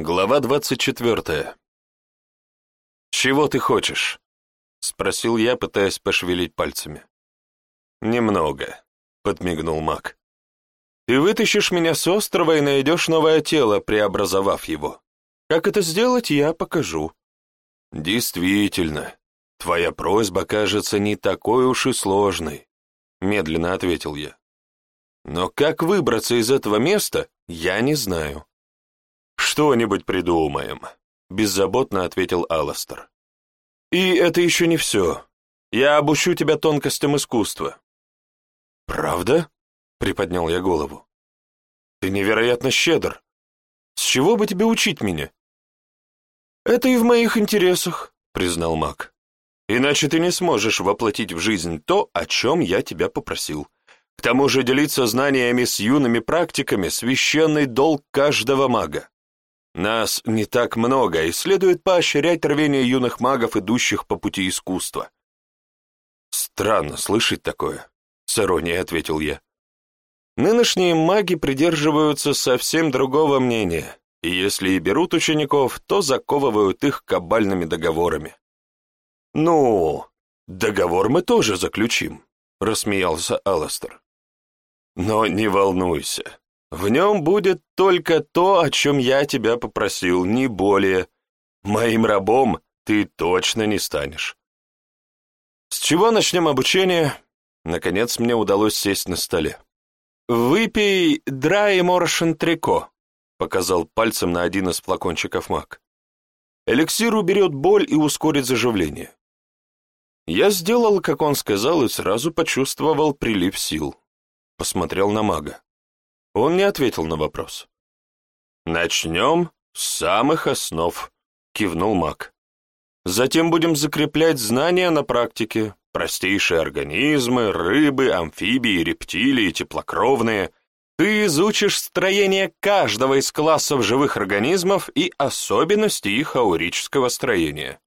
Глава двадцать четвертая. «Чего ты хочешь?» — спросил я, пытаясь пошевелить пальцами. «Немного», — подмигнул маг. «Ты вытащишь меня с острова и найдешь новое тело, преобразовав его. Как это сделать, я покажу». «Действительно, твоя просьба кажется не такой уж и сложной», — медленно ответил я. «Но как выбраться из этого места, я не знаю». «Что-нибудь придумаем», — беззаботно ответил Алластер. «И это еще не все. Я обучу тебя тонкостям искусства». «Правда?» — приподнял я голову. «Ты невероятно щедр. С чего бы тебе учить меня?» «Это и в моих интересах», — признал маг. «Иначе ты не сможешь воплотить в жизнь то, о чем я тебя попросил. К тому же делиться знаниями с юными практиками — священный долг каждого мага. Нас не так много, и следует поощрять рвение юных магов, идущих по пути искусства. Странно слышать такое, с иронией ответил я. Нынешние маги придерживаются совсем другого мнения, и если и берут учеников, то заковывают их кабальными договорами. «Ну, договор мы тоже заключим», — рассмеялся Алластер. «Но не волнуйся, в нем будет только то, о чем я тебя попросил, не более. Моим рабом ты точно не станешь. С чего начнем обучение? Наконец мне удалось сесть на столе. «Выпей драй моршен трико», — показал пальцем на один из флакончиков маг. «Эликсир уберет боль и ускорит заживление». Я сделал, как он сказал, и сразу почувствовал прилив сил. Посмотрел на мага. Он не ответил на вопрос. «Начнем с самых основ», — кивнул маг. «Затем будем закреплять знания на практике. Простейшие организмы, рыбы, амфибии, рептилии, теплокровные. Ты изучишь строение каждого из классов живых организмов и особенности их аурического строения.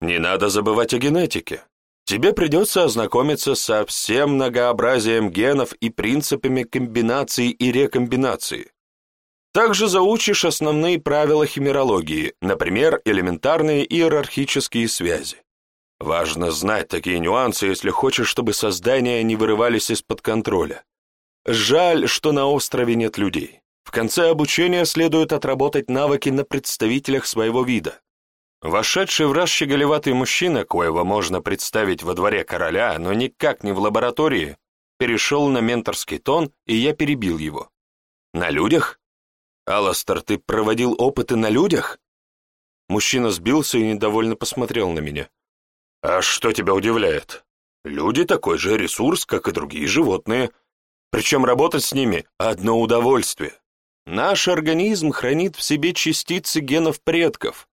Не надо забывать о генетике тебе придется ознакомиться со всем многообразием генов и принципами комбинации и рекомбинации. Также заучишь основные правила химерологии, например, элементарные иерархические связи. Важно знать такие нюансы, если хочешь, чтобы создания не вырывались из-под контроля. Жаль, что на острове нет людей. В конце обучения следует отработать навыки на представителях своего вида. Вошедший в раз щеголеватый мужчина, коего можно представить во дворе короля, но никак не в лаборатории, перешел на менторский тон, и я перебил его. «На людях? Аластер, ты проводил опыты на людях?» Мужчина сбился и недовольно посмотрел на меня. «А что тебя удивляет? Люди такой же ресурс, как и другие животные. Причем работать с ними — одно удовольствие. Наш организм хранит в себе частицы генов предков,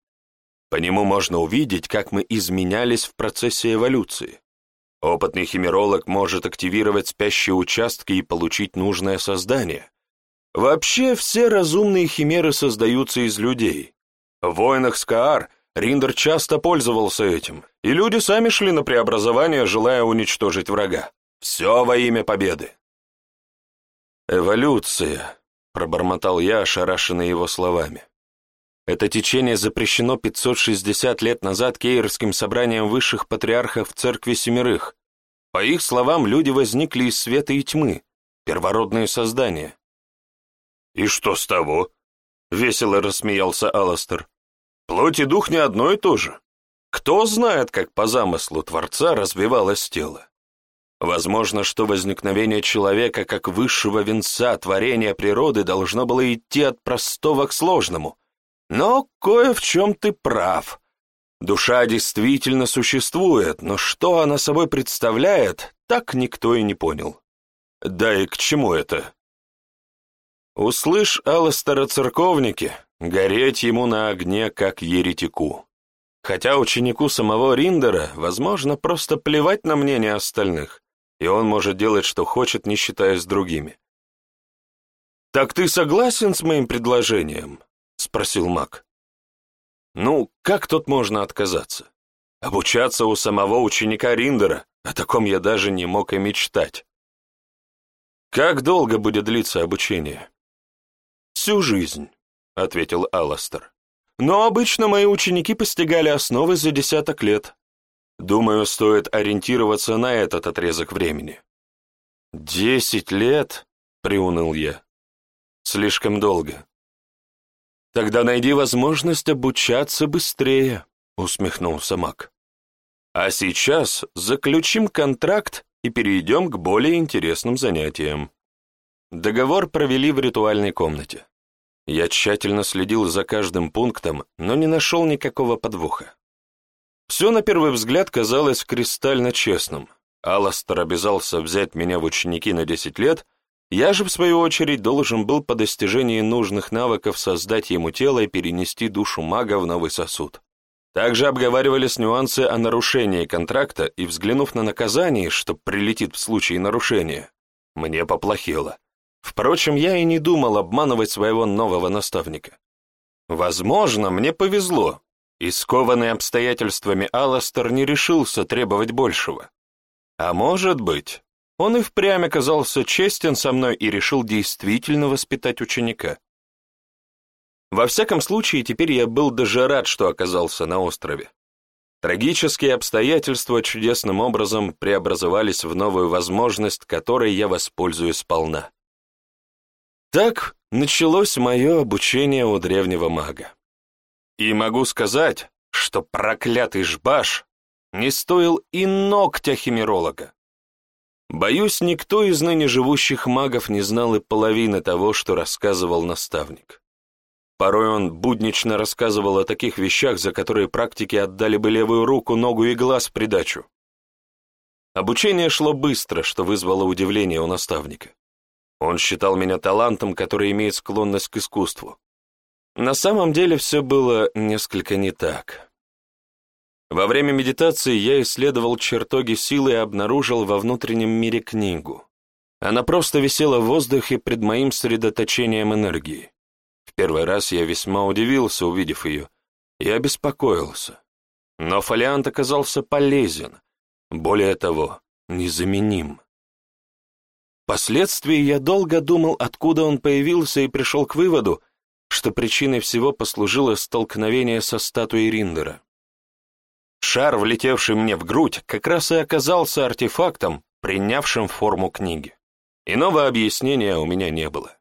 по нему можно увидеть, как мы изменялись в процессе эволюции. Опытный химеролог может активировать спящие участки и получить нужное создание. Вообще, все разумные химеры создаются из людей. В войнах с Каар Риндер часто пользовался этим, и люди сами шли на преобразование, желая уничтожить врага. Все во имя победы. «Эволюция», — пробормотал я, ошарашенный его словами. Это течение запрещено 560 лет назад Кейерским собранием высших патриархов Церкви Семерых. По их словам, люди возникли из света и тьмы, первородные создания. «И что с того?» — весело рассмеялся Аластер. «Плоть и дух не одно и то же. Кто знает, как по замыслу Творца развивалось тело? Возможно, что возникновение человека как высшего венца творения природы должно было идти от простого к сложному — но кое в чем ты прав. Душа действительно существует, но что она собой представляет, так никто и не понял. Да и к чему это? Услышь Алластера церковники, гореть ему на огне, как еретику. Хотя ученику самого Риндера, возможно, просто плевать на мнение остальных, и он может делать, что хочет, не считаясь другими. «Так ты согласен с моим предложением?» — спросил маг. «Ну, как тут можно отказаться? Обучаться у самого ученика Риндера, о таком я даже не мог и мечтать. Как долго будет длиться обучение?» «Всю жизнь. — ответил Алластер. «Но обычно мои ученики постигали основы за десяток лет. Думаю, стоит ориентироваться на этот отрезок времени». «Десять лет?» — приуныл я. «Слишком долго». «Тогда найди возможность обучаться быстрее», — усмехнулся Мак. «А сейчас заключим контракт и перейдем к более интересным занятиям». Договор провели в ритуальной комнате. Я тщательно следил за каждым пунктом, но не нашел никакого подвоха. Все на первый взгляд казалось кристально честным. Алластер обязался взять меня в ученики на 10 лет, я же, в свою очередь, должен был по достижении нужных навыков создать ему тело и перенести душу мага в новый сосуд. Также обговаривались нюансы о нарушении контракта, и, взглянув на наказание, что прилетит в случае нарушения, мне поплохело. Впрочем, я и не думал обманывать своего нового наставника. Возможно, мне повезло, и скованный обстоятельствами Алластер не решился требовать большего. А может быть, он и впрямь оказался честен со мной и решил действительно воспитать ученика. Во всяком случае, теперь я был даже рад, что оказался на острове. Трагические обстоятельства чудесным образом преобразовались в новую возможность, которой я воспользуюсь сполна. Так началось мое обучение у древнего мага. И могу сказать, что проклятый жбаш не стоил и ногтя химеролога. Боюсь, никто из ныне живущих магов не знал и половины того, что рассказывал наставник. Порой он буднично рассказывал о таких вещах, за которые практики отдали бы левую руку, ногу и глаз в придачу. Обучение шло быстро, что вызвало удивление у наставника. Он считал меня талантом, который имеет склонность к искусству. На самом деле все было несколько не так. Во время медитации я исследовал чертоги силы и обнаружил во внутреннем мире книгу. Она просто висела в воздухе пред моим средоточением энергии. В первый раз я весьма удивился, увидев ее, и обеспокоился. Но фолиант оказался полезен, более того, незаменим. Впоследствии я долго думал, откуда он появился, и пришел к выводу, что причиной всего послужило столкновение со статуей Риндера. Шар, влетевший мне в грудь, как раз и оказался артефактом, принявшим форму книги. Иного объяснения у меня не было.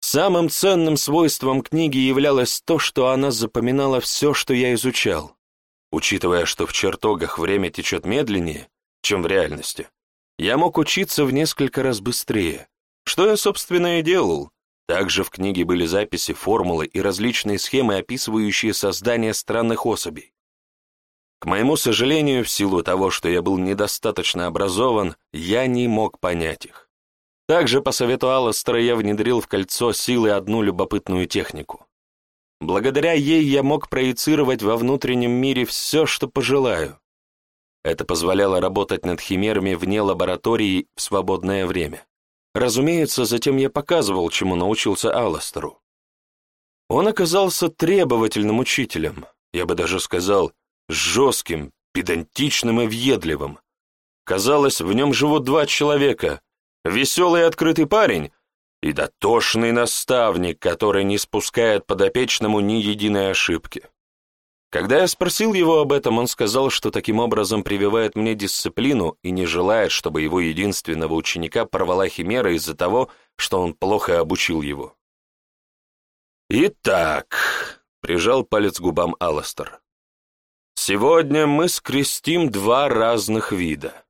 Самым ценным свойством книги являлось то, что она запоминала все, что я изучал. Учитывая, что в чертогах время течет медленнее, чем в реальности, я мог учиться в несколько раз быстрее, что я, собственно, и делал. Также в книге были записи, формулы и различные схемы, описывающие создание странных особей. К моему сожалению, в силу того, что я был недостаточно образован, я не мог понять их. Также, по совету Алластера, я внедрил в кольцо силы одну любопытную технику. Благодаря ей я мог проецировать во внутреннем мире все, что пожелаю. Это позволяло работать над химерами вне лаборатории в свободное время. Разумеется, затем я показывал, чему научился Алластеру. Он оказался требовательным учителем, я бы даже сказал, жестким, педантичным и въедливым. Казалось, в нем живут два человека, веселый и открытый парень и дотошный наставник, который не спускает подопечному ни единой ошибки. Когда я спросил его об этом, он сказал, что таким образом прививает мне дисциплину и не желает, чтобы его единственного ученика порвала химера из-за того, что он плохо обучил его. «Итак», — прижал палец губам Алластер, — «сегодня мы скрестим два разных вида.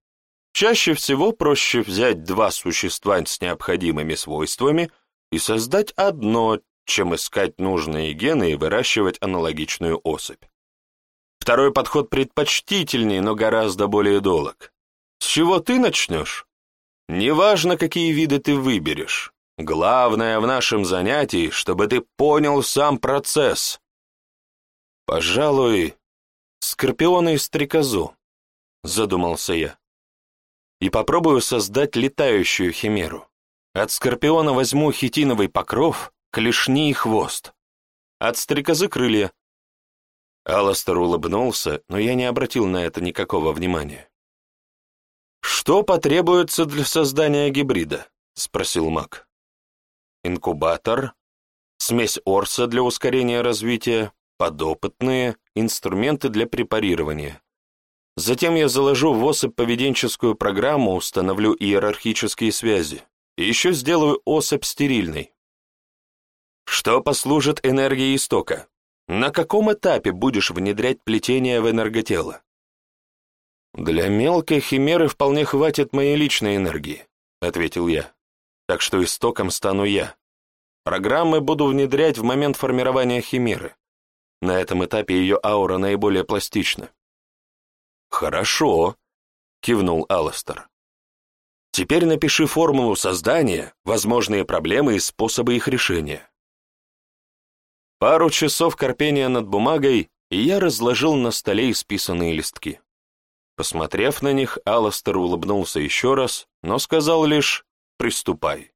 Чаще всего проще взять два существа с необходимыми свойствами и создать одно, чем искать нужные гены и выращивать аналогичную особь. Второй подход предпочтительнее, но гораздо более долг. С чего ты начнешь? Неважно, какие виды ты выберешь. Главное в нашем занятии, чтобы ты понял сам процесс. Пожалуй, скорпиона и стрекозу, задумался я и попробую создать летающую химеру. От скорпиона возьму хитиновый покров, клешни и хвост. От стрекозы крылья. Алластер улыбнулся, но я не обратил на это никакого внимания. «Что потребуется для создания гибрида?» — спросил маг. «Инкубатор, смесь Орса для ускорения развития, подопытные, инструменты для препарирования. Затем я заложу в особь поведенческую программу, установлю иерархические связи. И еще сделаю особь стерильной. Что послужит энергией истока? На каком этапе будешь внедрять плетение в энерготело? Для мелкой химеры вполне хватит моей личной энергии, ответил я. Так что истоком стану я. Программы буду внедрять в момент формирования химеры. На этом этапе ее аура наиболее пластична. «Хорошо», — кивнул Алластер. «Теперь напиши формулу создания, возможные проблемы и способы их решения». Пару часов корпения над бумагой, и я разложил на столе исписанные листки. Посмотрев на них, Алластер улыбнулся еще раз, но сказал лишь «приступай».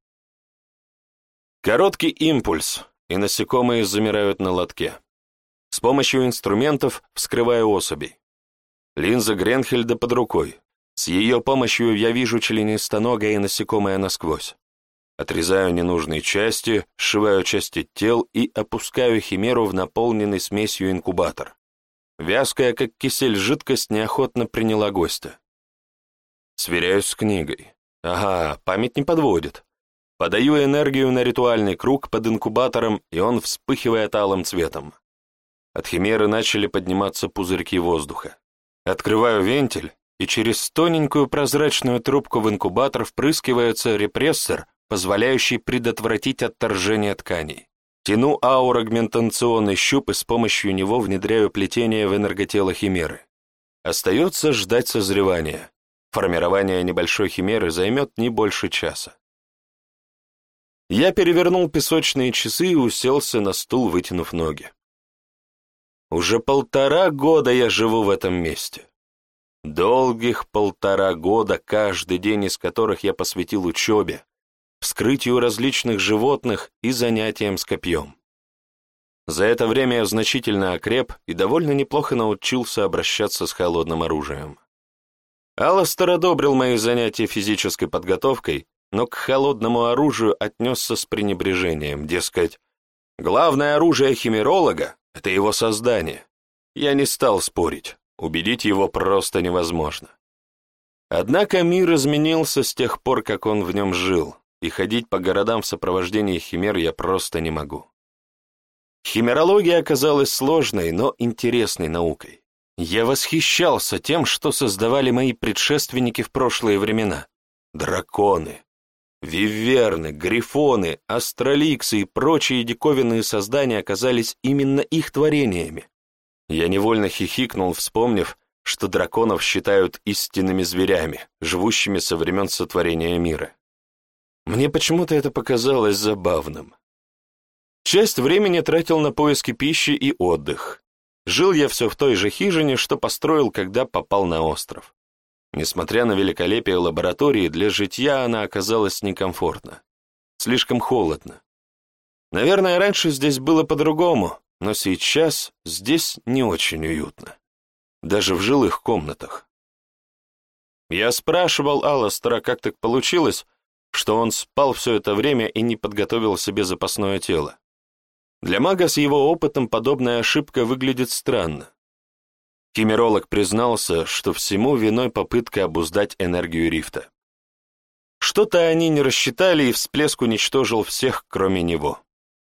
Короткий импульс, и насекомые замирают на лотке. С помощью инструментов вскрываю особей. Линза Гренхельда под рукой. С ее помощью я вижу членистоногое и насекомое насквозь. Отрезаю ненужные части, сшиваю части тел и опускаю химеру в наполненный смесью инкубатор. Вязкая, как кисель, жидкость неохотно приняла гостя. Сверяюсь с книгой. Ага, память не подводит. Подаю энергию на ритуальный круг под инкубатором, и он вспыхивает алым цветом. От химеры начали подниматься пузырьки воздуха. Открываю вентиль, и через тоненькую прозрачную трубку в инкубатор впрыскивается репрессор, позволяющий предотвратить отторжение тканей. Тяну аурагментационный щуп и с помощью него внедряю плетение в энерготело химеры. Остается ждать созревания. Формирование небольшой химеры займет не больше часа. Я перевернул песочные часы и уселся на стул, вытянув ноги. Уже полтора года я живу в этом месте. Долгих полтора года, каждый день из которых я посвятил учебе, вскрытию различных животных и занятиям с копьем. За это время я значительно окреп и довольно неплохо научился обращаться с холодным оружием. Алластер одобрил мои занятия физической подготовкой, но к холодному оружию отнесся с пренебрежением, дескать, главное оружие химеролога это его создание. Я не стал спорить, убедить его просто невозможно. Однако мир изменился с тех пор, как он в нем жил, и ходить по городам в сопровождении химер я просто не могу. Химерология оказалась сложной, но интересной наукой. Я восхищался тем, что создавали мои предшественники в прошлые времена. Драконы, Виверны, грифоны, астроликсы и прочие диковинные создания оказались именно их творениями. Я невольно хихикнул, вспомнив, что драконов считают истинными зверями, живущими со времен сотворения мира. Мне почему-то это показалось забавным. Часть времени тратил на поиски пищи и отдых. Жил я все в той же хижине, что построил, когда попал на остров. Несмотря на великолепие лаборатории, для житья она оказалась некомфортна. Слишком холодно. Наверное, раньше здесь было по-другому, но сейчас здесь не очень уютно. Даже в жилых комнатах. Я спрашивал Алластера, как так получилось, что он спал все это время и не подготовил себе запасное тело. Для мага с его опытом подобная ошибка выглядит странно. Химеролог признался, что всему виной попытка обуздать энергию рифта. Что-то они не рассчитали, и всплеск уничтожил всех, кроме него.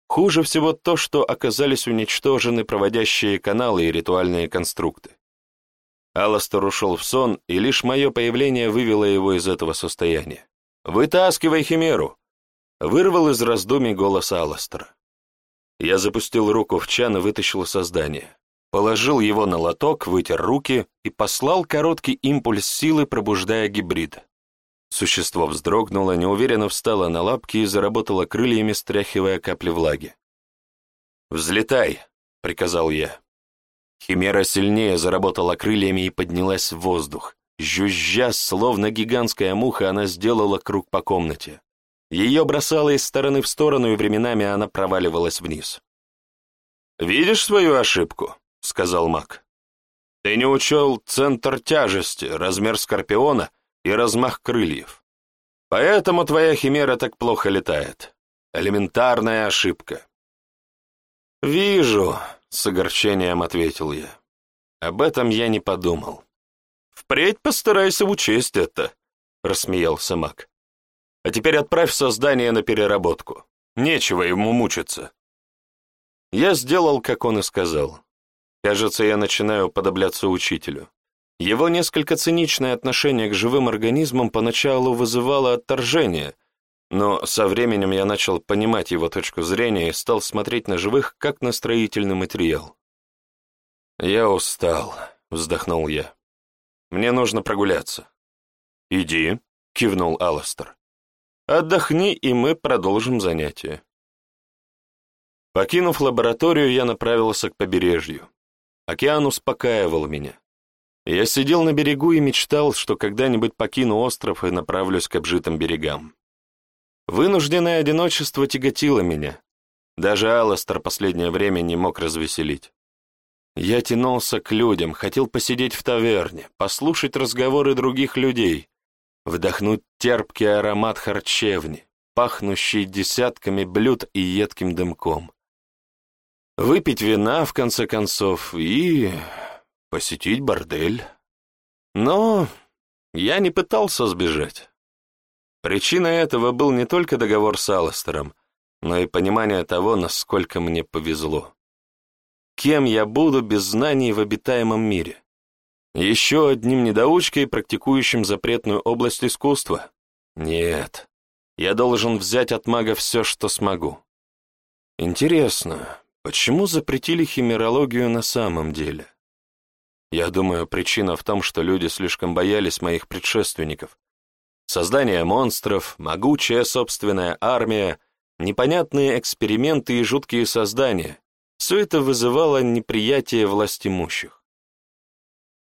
Хуже всего то, что оказались уничтожены проводящие каналы и ритуальные конструкты. Алластер ушел в сон, и лишь мое появление вывело его из этого состояния. «Вытаскивай химеру!» Вырвал из раздумий голос Алластера. Я запустил руку в чан и вытащил создание положил его на лоток, вытер руки и послал короткий импульс силы, пробуждая гибрид. Существо вздрогнуло, неуверенно встало на лапки и заработало крыльями, стряхивая капли влаги. «Взлетай!» — приказал я. Химера сильнее заработала крыльями и поднялась в воздух. Жужжа, словно гигантская муха, она сделала круг по комнате. Ее бросало из стороны в сторону, и временами она проваливалась вниз. «Видишь свою ошибку?» — сказал маг. «Ты не учел центр тяжести, размер скорпиона и размах крыльев. Поэтому твоя химера так плохо летает. Элементарная ошибка. «Вижу», — с огорчением ответил я. «Об этом я не подумал». «Впредь постарайся учесть это», — рассмеялся Мак. «А теперь отправь создание на переработку. Нечего ему мучиться». Я сделал, как он и сказал. Кажется, я начинаю подобляться учителю. Его несколько циничное отношение к живым организмам поначалу вызывало отторжение, но со временем я начал понимать его точку зрения и стал смотреть на живых как на строительный материал. «Я устал», — вздохнул я. «Мне нужно прогуляться». «Иди», — кивнул Алластер. «Отдохни, и мы продолжим занятие». Покинув лабораторию, я направился к побережью. Океан успокаивал меня. Я сидел на берегу и мечтал, что когда-нибудь покину остров и направлюсь к обжитым берегам. Вынужденное одиночество тяготило меня. Даже Алластер последнее время не мог развеселить. Я тянулся к людям, хотел посидеть в таверне, послушать разговоры других людей, вдохнуть терпкий аромат харчевни, пахнущий десятками блюд и едким дымком. Выпить вина, в конце концов, и посетить бордель. Но я не пытался сбежать. Причиной этого был не только договор с Алластером, но и понимание того, насколько мне повезло. Кем я буду без знаний в обитаемом мире? Еще одним недоучкой, практикующим запретную область искусства? Нет, я должен взять от мага все, что смогу. Интересно, почему запретили химерологию на самом деле? Я думаю, причина в том, что люди слишком боялись моих предшественников. Создание монстров, могучая собственная армия, непонятные эксперименты и жуткие создания — все это вызывало неприятие властимущих.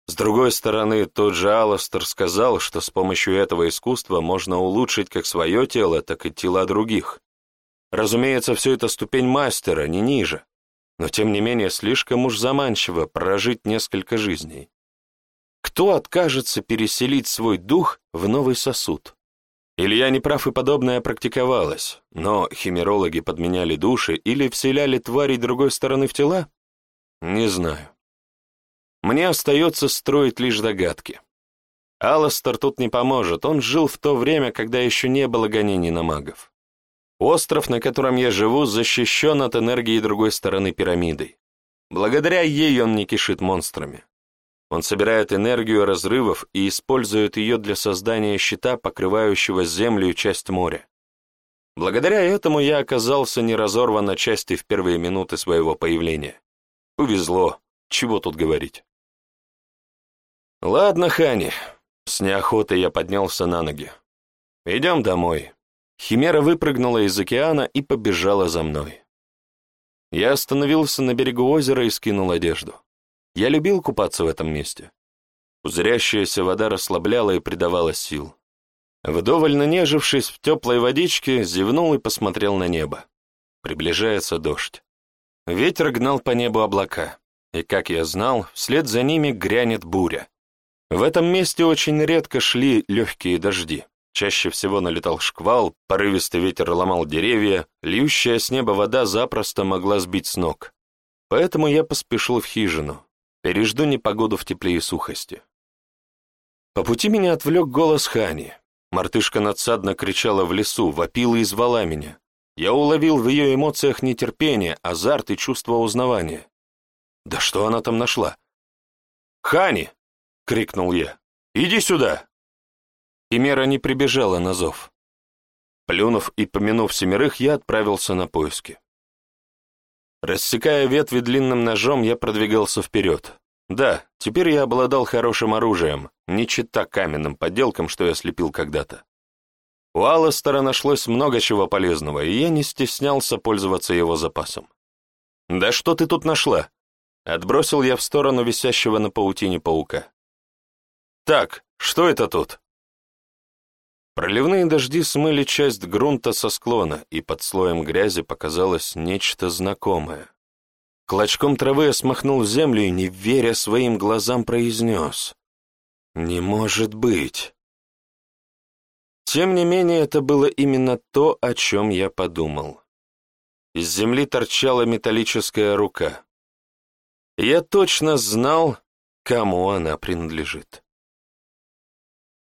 С другой стороны, тот же Алластер сказал, что с помощью этого искусства можно улучшить как свое тело, так и тела других. Разумеется, все это ступень мастера, не ниже но тем не менее слишком уж заманчиво прожить несколько жизней. Кто откажется переселить свой дух в новый сосуд? Или я не прав и подобное практиковалось, но химерологи подменяли души или вселяли тварей другой стороны в тела? Не знаю. Мне остается строить лишь догадки. Алластер тут не поможет, он жил в то время, когда еще не было гонений на магов. Остров, на котором я живу, защищен от энергии другой стороны пирамиды. Благодаря ей он не кишит монстрами. Он собирает энергию разрывов и использует ее для создания щита, покрывающего землю и часть моря. Благодаря этому я оказался не разорван на части в первые минуты своего появления. Повезло, чего тут говорить. Ладно, Хани, с неохотой я поднялся на ноги. Идем домой. Химера выпрыгнула из океана и побежала за мной. Я остановился на берегу озера и скинул одежду. Я любил купаться в этом месте. Пузырящаяся вода расслабляла и придавала сил. Вдоволь нанежившись в теплой водичке, зевнул и посмотрел на небо. Приближается дождь. Ветер гнал по небу облака, и, как я знал, вслед за ними грянет буря. В этом месте очень редко шли легкие дожди. Чаще всего налетал шквал, порывистый ветер ломал деревья, льющая с неба вода запросто могла сбить с ног. Поэтому я поспешил в хижину, пережду непогоду в тепле и сухости. По пути меня отвлек голос Хани. Мартышка надсадно кричала в лесу, вопила и звала меня. Я уловил в ее эмоциях нетерпение, азарт и чувство узнавания. Да что она там нашла? «Хани!» — крикнул я. «Иди сюда!» И Мера не прибежала на зов. Плюнув и помянув семерых, я отправился на поиски. Рассекая ветви длинным ножом, я продвигался вперед. Да, теперь я обладал хорошим оружием, не чита каменным подделкам, что я слепил когда-то. У Алластера нашлось много чего полезного, и я не стеснялся пользоваться его запасом. «Да что ты тут нашла?» Отбросил я в сторону висящего на паутине паука. «Так, что это тут?» Проливные дожди смыли часть грунта со склона, и под слоем грязи показалось нечто знакомое. Клочком травы я смахнул землю и, не веря своим глазам, произнес. «Не может быть!» Тем не менее, это было именно то, о чем я подумал. из земли торчала металлическая рука. Я точно знал, кому она принадлежит.